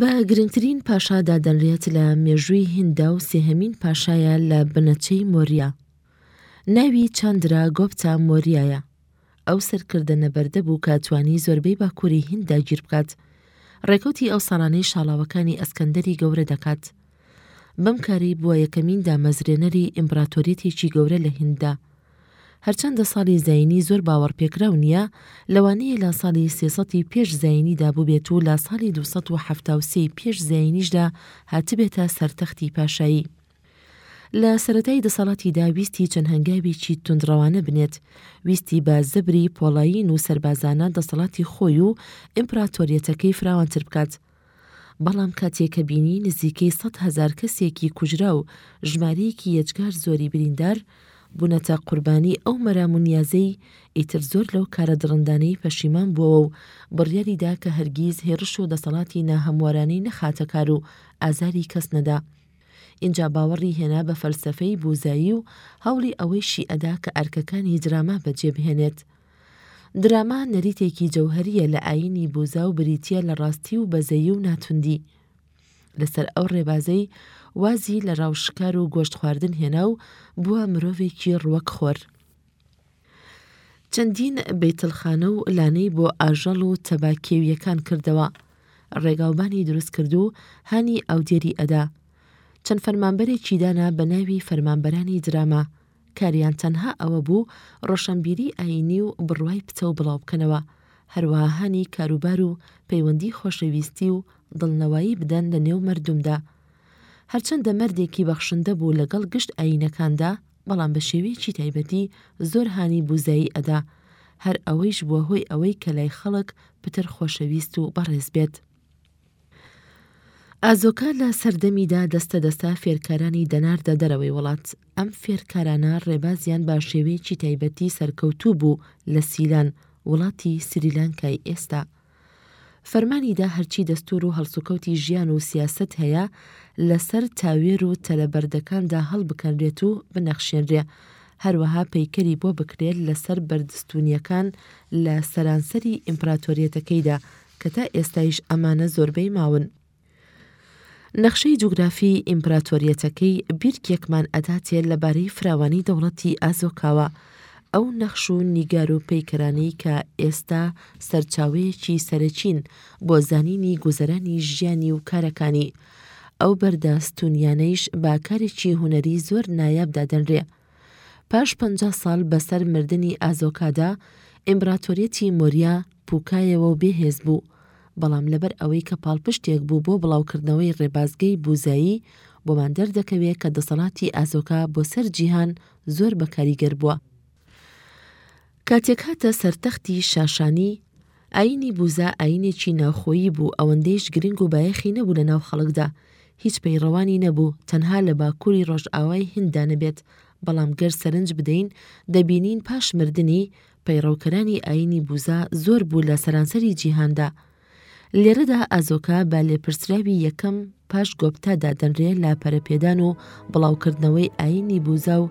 بە گرنگترین پاشا دادەنرێت لە مێژووی هیندا و سێهەمین پاشایە لە بنەچەی مۆریا. ناوی چاندرا گۆپتا مۆریایە. ئەو سەرکردە نەبەردە بوو کە توانی زۆربەی باکووری هیند داگیر بکات. ڕێکەوتی ئەو ساڵانەی شاڵاوەکانی ئەسکەندەری گەورە دەکات. بەم کارەی بووە یەکەمین دامەزرێنەری ئیمبراتۆریەتێکی گەورە لە هینددا. هەرچەندە ساڵی زایینی زۆر باوەڕپێکراو نییە، لەوانەیە لە ساڵی سێ سەد ی پێش زایینیدا بووبێت و لە ساڵی دوو سەد و حەفتا و سێ ی پێش زایینیشدا هاتبێتە سەر تەختی پاشایی. لە سەرەتای دەسەڵاتیدا ویستی چەند هەنگاوێکی توندڕەوانە بنێت، ویستی بە زەبری پۆڵایین و سەربازانە دەسەڵاتی خۆی و ئیمپراتۆریەتەکەی فراوانتر بکات، بەڵام کاتێ کە بینی نزیکەی سەد هەزار کەسێکی کوژرا و ژمارەیەکی یەجگار زۆری بریندار بونەتە قوربانی ئەو مەرام و نیازەی ئیتر زۆر لەو کارە دڕندانەی پەشیمان بوەوە و بڕیاری دا کە هەرگیز هێڕش و دەسەڵاتی ناهەموارانەی نەخاتە کار و ئازاری کەس نەدا ئینجا باوەڕی هێنا بە فەلسەفەی بوزایی و هەوڵی ئەوەیشی ئەدا کە ئەرکەکانی دراما بەجێ بهێنێت. دراما نەریتێکی جەوهەرییە لە ئایینی بوزا و بریتییە لە ڕاستی و بەزەیی و ناتوندی. لەسەر ئەو ڕێبازەی وازی لە ڕاو شکار و گۆشت خواردن هێنا و بووە مرۆڤێکی ڕوەک خۆر. چەندین بەیتلخانە و لانەی بۆ ئاژەڵ و تەبا کێوییەکان کردەوە. ڕێگاوبانی دروست کرد و هانی ئاودێری ئەدا. چەند فەرمانبەرێکی دانا بە ناوی فەرمانبەرانی دراما، کاریان تەنها ئەوە بوو ڕۆشەنبیری ئایینی و بڕوای پتەو بڵاو بکەنەوە، هەروەها هانی کاروبار و پەیوەندی خۆشەویستی و دڵنەوایی بدەن لە نێو مەردومدا. هەرچەندە مەردێکی بەخشندە بوو لەگەڵ گشت ئایینەکاندا، بەڵام بە شێوەیەکی تایبەتی زۆر هانی بوزایی ئەدا، هەر ئەوەیش بووە هۆی ئەوەی کە لای خەڵک پتر خۆشەویست و بەڕێز بێت. ئازۆکە لە سەردەمیدا دەستە دەستە فێرکارانی دەناردە دەرەوەی وڵات، ئەم فێرکارانە ڕێبازیان بە شێوەیەکی تایبەتی سەرکەوتوو بوو لە سیلان، وڵاتی سریلانکای ئێستا. فەرمانی دا هەرچی دەستوور و هەڵسوکەوتی ژیان و سیاسەت هەیە لەسەر تاوێر و تەلە بەردەکاندا هەڵبکەنرێت و بنەخشێنرێ، هەروەها پەیکەری بۆ بکرێت لەسەر بەردستوونییەکان لە سەرانسەری ئیمپراتۆریەتەکەیدا کە تا ئێستایش ئەمانە زۆربەی ماون. نەخشەی جوگرافی ئیمپراتۆریەتەکەی بیرکێکمان ئەداتێ لە بارەی فراوانی دەوڵەتی ئازۆکاوە، ئەو نەخش و نیگار و پەیکەرانەی کە ئێستا سەرچاوەیەکی سەرەکین بۆ زانینی گوزەرانی ژیانی و کارەکانی، ئەو بەردە ستونیانەیش بە کارێکی هونەری زۆر نایاب دادەنرێ. پاش پەنجا ساڵ بەسەر مردنی ئازۆکادا، ئیمبراتۆریەتی مۆریا پوکایەوە و بێ هێز بوو، بەڵام لەبەر ئەوەی کە پاڵپشتێک بوو بۆ بڵاوکردنەوەی ڕێبازگەی بوزایی، بۆمان دەردەکەوێ کە دەسەڵاتی ئازۆکا بۆ سەر جیهان زۆر بە کاریگەر بووە. کاتێک هاتە سەر تەختی شاشانی، ئایینی بوزا ئایینێکی ناوخۆیی بوو ئەوەندەیش گرنگ و بایەخی نەبوو لە ناو خەڵکدا، هیچ پەیڕەوانی نەبوو تەنها لە باکووری ڕۆژئاوای هینددا نەبێت، بەڵام گەر سەرنج بدەین دەبینین پاش مردنی، پەیڕەوکەرانی ئایینی بوزا زۆر بوو لە سەرانسەری جیهاندا. لێرەدا ئازۆکا بە لێپرسراوی یەکەم پاش گۆپتا دادەنرێ لە پەرەپێدان و بڵاوکردنەوەی ئایینی بوزا و